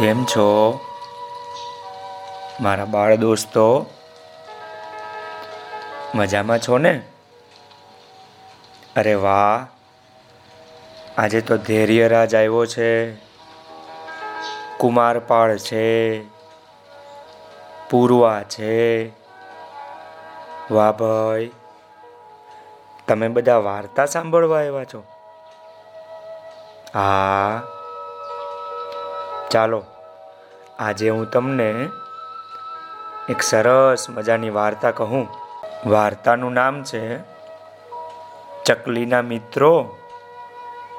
કેમ છો? મારા બાળ દોસ્તો, મજામાં છો ને? અરે વાહ, આજે તો ધૈર્યરાજ આવ્યો છે. કુમારપાળ છે, પૂર્વા છે. વાહ ભાઈ, તમે બધા વાર્તા સાંભળવા આવ્યા છો? હા. ચાલો આજે હું તમને એક સરસ મજાની વાર્તા કહું. વાર્તાનું નામ છે ચકલીના મિત્રો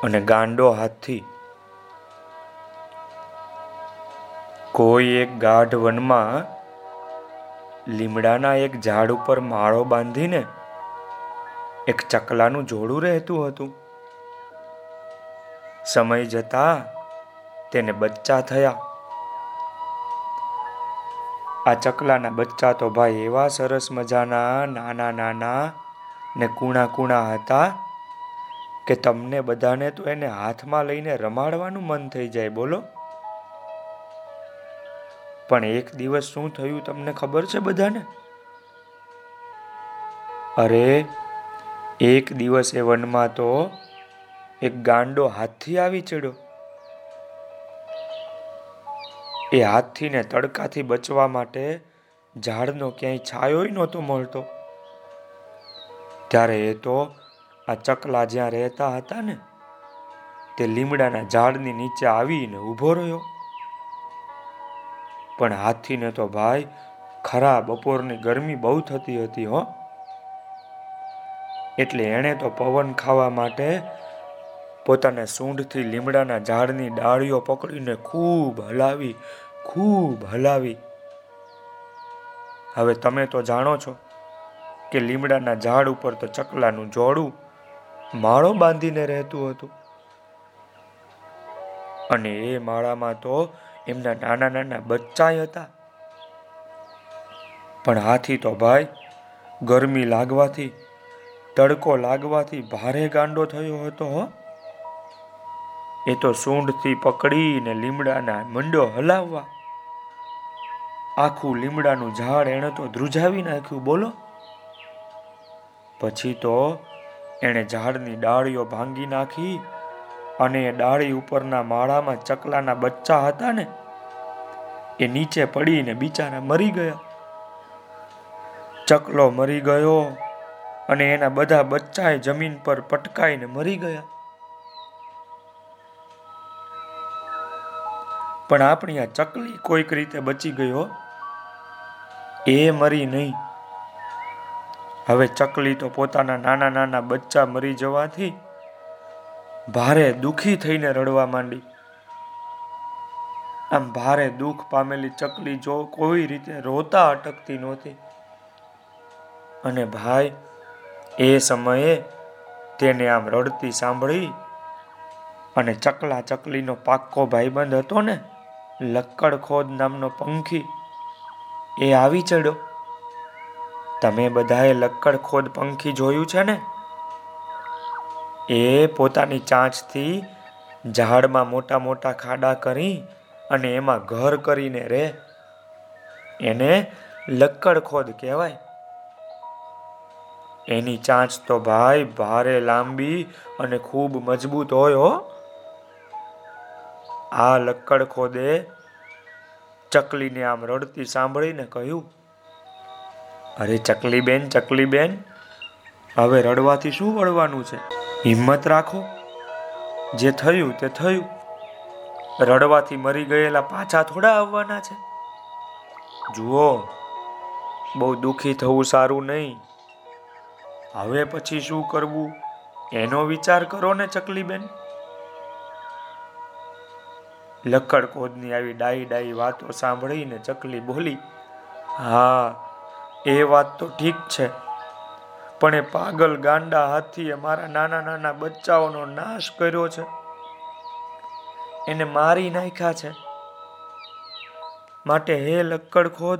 અને ગાંડો હાથી. કોઈ એક ગાઢ વનમાં લીમડાના એક ઝાડ ઉપર માળો બાંધીને એક ચકલાનું જોડું રહેતું હતું. સમય જતા તેને બચ્ચા થયા. આ ચકલાના બચ્ચા તો ભાઈ એવા સરસ મજાના નાના નાના ને કૂણા કૂણા હતા કે તમને બધાને તો એને હાથમાં લઈને રમાડવાનું મન થઈ જાય, બોલો. પણ એક દિવસ શું થયું તમને ખબર છે બધાને? અરે, એક દિવસ એ વનમાં તો એક ગાંડો હાથી આવી ચડ્યો. એ હાથીને તડકાથી બચવા માટે ઝાડનો ક્યાંય છાયો નહોતો મળતો. ત્યારે એ તો આ ચકલા જ્યાં રહેતા હતા ને, તે લીમડાના ઝાડની નીચે આવીને ઊભો રહ્યો. પણ હાથીને તો ભાઈ ખરા બપોરની ગરમી બહુ થતી હતી હો. એટલે એણે તો પવન ખાવા માટે પોતાને સૂંઢથી લીમડાના ઝાડની ડાળીઓ પકડીને ખૂબ હલાવી ખૂબ હલાવી. હવે તમે તો જાણો છો કે લીમડાના ઝાડ ઉપર તો ચકલાનું જોડું માળો બાંધીને રહેતું હતું. અને એ માળામાં તો એમના નાના નાના બચ્ચાય હતા. પણ હાથી તો ભાઈ, ગરમી લાગવાથી, તડકો લાગવાથી ભારે ગાંડો થયો હતો હો. એ તો સૂંઢથી પકડીને લીમડાના મંડો હલાવવા. આખું લીમડાનું ઝાડ એણે તો ધ્રુજાવી નાખ્યું, બોલો. પછી તો એણે ઝાડની ડાળીઓ ભાંગી નાખી અને એ ડાળી ઉપરના માળામાં ચકલાના બચ્ચા હતા ને, એ નીચે પડીને બિચારા મરી ગયા. ચકલો મરી ગયો અને એના બધા બચ્ચાએ જમીન પર પટકાઈને મરી ગયા. પણ આપણી આ ચકલી કોઈક રીતે બચી ગયો એ મરી નહીં. હવે ચકલી તો પોતાના નાના નાના બચ્ચા મરી જવાથી ભારે દુખી થઈને રડવા માંડી. આમ ભારે દુઃખ પામેલી ચકલી જો કોઈ રીતે રોતા અટકતી નહોતી. અને ભાઈ, એ સમયે તેને આમ રડતી સાંભળી અને ચકલા ચકલીનો પાક્કો ભાઈબંધ હતો ને લક્કડ ખોદ નામનો પંખી એ આવી ચડ્યો. તમે બધાએ લક્કડ ખોદ પંખી જોયું છે ને? એ પોતાની ચાંચથી ઝાડમાં મોટા મોટા ખાડા કરી અને એમાં ઘર કરીને રે. એને લક્કડ ખોદ કહેવાય. એની ચાંચ તો ભાઈ ભારે લાંબી અને ખૂબ મજબૂત હોય હો. આ લક્કડ ખોદે ચકલીને આમ રડતી સાંભળીને કહ્યું, અરે ચકલી બેન ચકલી બેન હવે રડવાથી શું વળવાનું છે? હિંમત રાખો. જે થયું તે થયું. રડવાથી મરી ગયેલા પાછા થોડા આવવાના છે. જુઓ, બહુ દુઃખી થવું સારું નહીં. હવે પછી શું કરવું? એનો વિચાર કરો ને ચકલી કોદની આવી ડાઈ ડાઈ વાતો સાંભળીને ચકલી બોલી, હા, એ વાત તો ઠીક છે, પણ એ પાગલ ગાંડા હાથીએ મારા નાના નાના બચ્ચાઓનો નાશ કર્યો છે. એને મારી નાખ્યા છે. માટે હે લક્કડ ખોદ,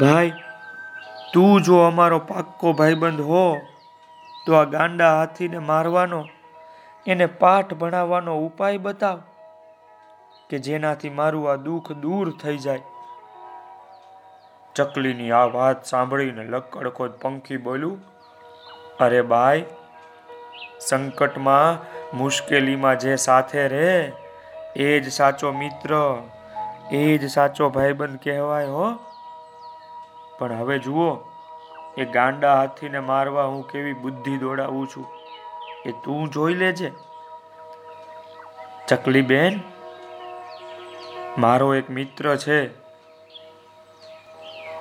ભાઈ, તું જો અમારો પાક્કો ભાઈબંધ હો, તો આ ગાંડા હાથીને મારવાનો, એને પાઠ ભણાવવાનો ઉપાય બતાવ. કે જેનાથી મારું આ દુઃખ દૂર થઈ જાય. ચકલીની આ વાત સાંભળીને લક્કડખોદ પંખી બોલ્યું, અરે બાઈ, સંકટમાં મુશ્કેલીમાં જે સાથે રહે એ જ સાચો મિત્ર, એ જ સાચો ભાઈબંધ કહેવાય હો. પણ હવે જુઓ, એ ગાંડા હાથીને મારવા હું કેવી બુદ્ધિ દોડાવું છું, એ તું જોઈ લેજે. ચકલી બેન મારો એક મિત્ર છે.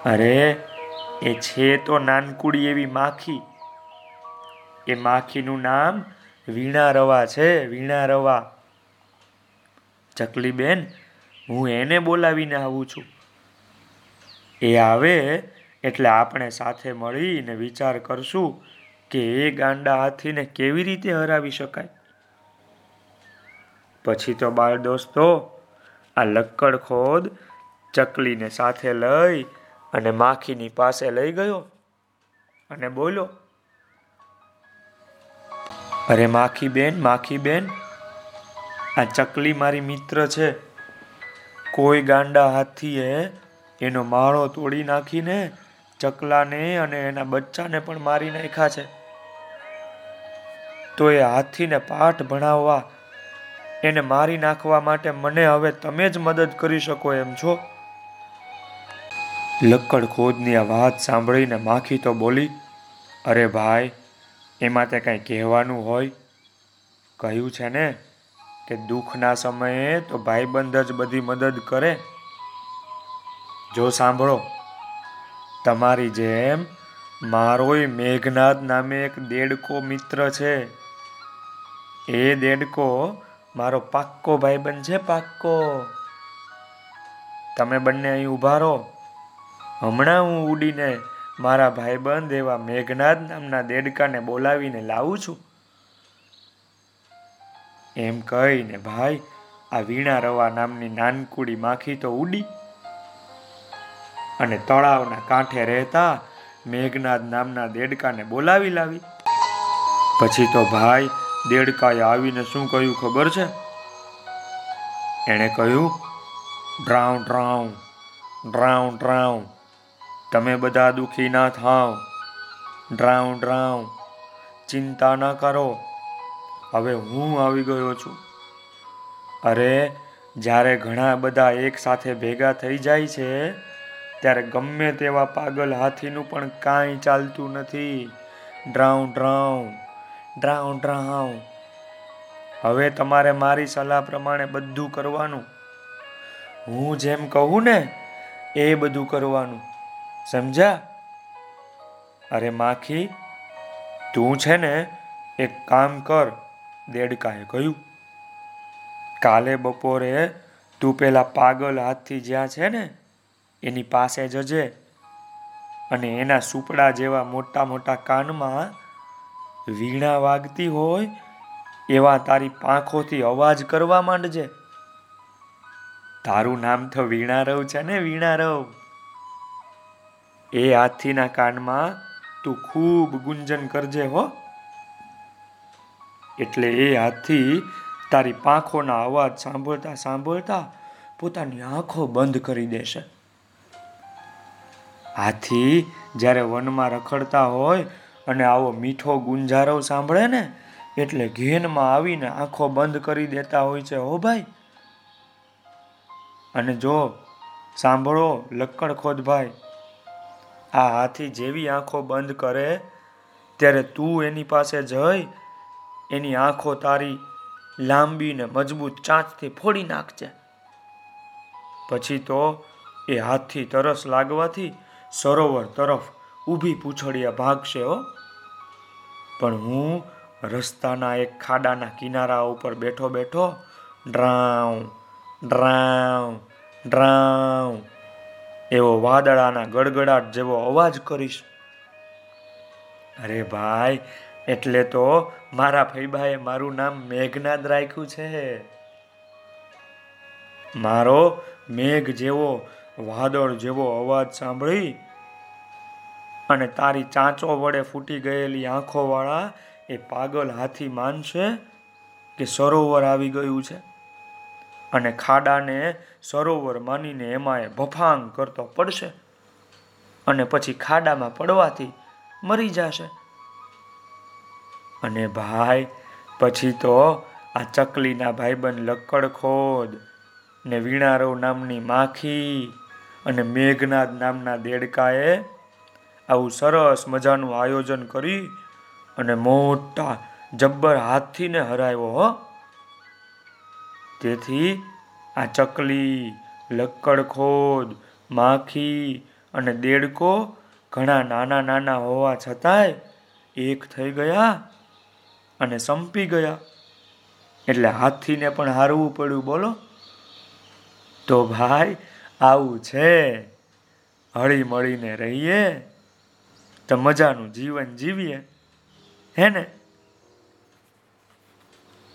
અરે, એ છે તો નાનકુડી એવી માખી. એ માખીનું નામ વીણા રવા છે વીણા રવા ચકલી બેન હું એને બોલાવીને આવું છું. એ આવે એટલે આપણે સાથે મળીને વિચાર કરશું કે એ ગાંડા હાથીને કેવી રીતે હરાવી શકાય. પછી તો બાળ દોસ્તો આ લક્કડ ખોદ ચકલીને સાથે લઈ અને માખીની પાસે લઈ ગયો અને બોલો અરે માખી બેન માખી બેન આ ચકલી મારી મિત્ર છે. કોઈ ગાંડા હાથીએ એનો માળો તોડી નાખીને ચકલાને અને એના બચ્ચાને પણ મારી નાખ્યા છે. તો એ હાથીને પાઠ ભણાવવા એને મારી નાખવા માટે મને હવે તમે જ મદદ કરી શકો એમ છો? લક્કડ ખોદની આ વાત સાંભળીને માખી તો બોલી, અરે ભાઈ, એમાં તે કંઈ કહેવાનું હોય? કહ્યું છે ને કે દુઃખના સમયે તો ભાઈબંધ જ બધી મદદ કરે. જો સાંભળો, તમારી જેમ મારોય મેઘનાથ નામે એક દેડકો મિત્ર છે. એ દેડકો મારો પાક્કો ભાઈબંધ છે પાક્કો. તમે બંને અહીં ઊભા રહો. હમણાં હું ઉડીને મારા ભાઈબંધ એવા મેઘનાથ નામના દેડકાને બોલાવીને લાવું છું. એમ કહીને ભાઈ, આ વીણા રવા નામની નાનકુડી માખી તો ઉડી. અને તળાવના કાંઠે રહેતા મેઘનાદ નામના દેડકાને બોલાવી લાવી. પછી તો ભાઈ દેડકાએ આવીને શું કહ્યું ખબર છે? એણે કહ્યું, ડ્રાઉ ડ્રાઉ ડ્રાઉ ડ્રાઉ, તમે બધા દુઃખી ના થાવ. ડ્રાઉ ડ્રાઉ, ચિંતા ના કરો. હવે હું આવી ગયો છું. અરે, જ્યારે ઘણા બધા એક સાથે ભેગા થઈ જાય છે, ત્યારે ગમે તેવા પાગલ હાથીનું પણ કાંઈ ચાલતું નથી. ડ્રાઉ ડ્રાઉ ડ્રાઉ ડ્રાઉ હવે તમારે મારી સલાહ પ્રમાણે બધું કરવાનું. હું જેમ કહું ને, એ બધું કરવાનું. સમજા અરે માખી, તું છે ને, એક કામ કર. દેડકાએ કહ્યું. કાલે બપોરે તું પેલા પાગલ હાથથી જ્યાં છે ને, એની પાસે જજે. અને એના સુપડા જેવા મોટા મોટા કાનમાં વીણા વાગતી હોય, એવા તારી પાંખોથી અવાજ કરવા માંડજે. તારું નામ તો વીણારવ છે ને, વીણારવ? એ હાથીના કાનમાં તું ખૂબ ગુંજન કરજે હો. એટલે એ હાથી તારી પાંખોના અવાજ સાંભળતા સાંભળતા પોતાની આંખો બંધ કરી દેશે. હાથી જ્યારે વનમાં રખડતા હોય અને આવો મીઠો ગુંજારવ સાંભળે ને, એટલે ઘેનમાં આવીને આંખો બંધ કરી દેતા હોય છે, હો ભાઈ. અને જો, સાંભળો, લક્કડ ખોદ ભાઈ. આ હાથી જેવી આંખો બંધ કરે, ત્યારે તું એની પાસે જઈ, એની આંખો તારી લાંબીને મજબૂત ચાંચથી ફોડી નાખજે. પછી તો એ હાથથી તરસ લાગવાથી સરોવર તરફ ઊભી પૂછડીયા ભાગશે, હો. પણ હું રસ્તાના એક ખાડાના કિનારા ઉપર બેઠો બેઠો ડ્રાઉ ડ્રાઉ ડ્રાઉ એવો વાદળાના ગડગડાટ જેવો અવાજ કરીશ. અરે ભાઈ, એટલે તો મારા ફૈબાએ મારું નામ મેઘનાદ રાખ્યું છે. મારો મેઘ જેવો વાદળ જેવો અવાજ સાંભળી અને તારી ચાંચો વડે ફૂટી ગયેલી આંખોવાળા એ પાગલ હાથી માનશે કે સરોવર આવી ગયું છે. અને ખાડાને સરોવર માનીને એમાં એ ભફાંગ કરતો પડશે અને પછી ખાડામાં પડવાથી મરી જશે. અને ભાઈ, પછી તો આ ચકલીના ભાઈબંધ લક્કડખોદ ને વીણારવ નામની માખી અને મેઘનાદ નામના દેડકાએ આવું સરસ મજાનું આયોજન કરી અને મોટા જબ્બર હાથથીને હરાવ્યો, હો. તેથી આ ચકલી લક્કડખોદ માખી અને દેડકો ઘણા નાના નાના હોવા છતાંય એક થઈ ગયા અને સંપી ગયા. એટલે હાથીને પણ હારવું પડ્યું, બોલો. તો ભાઈ, આવું છે. હળી મળીને રહીએ. તો મજાનું જીવન જીવીએ. હે ને?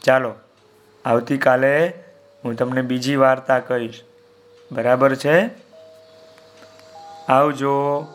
ચાલો, આવતીકાલે હું તમને બીજી વાર્તા કહીશ. બરાબર છે? આવજો.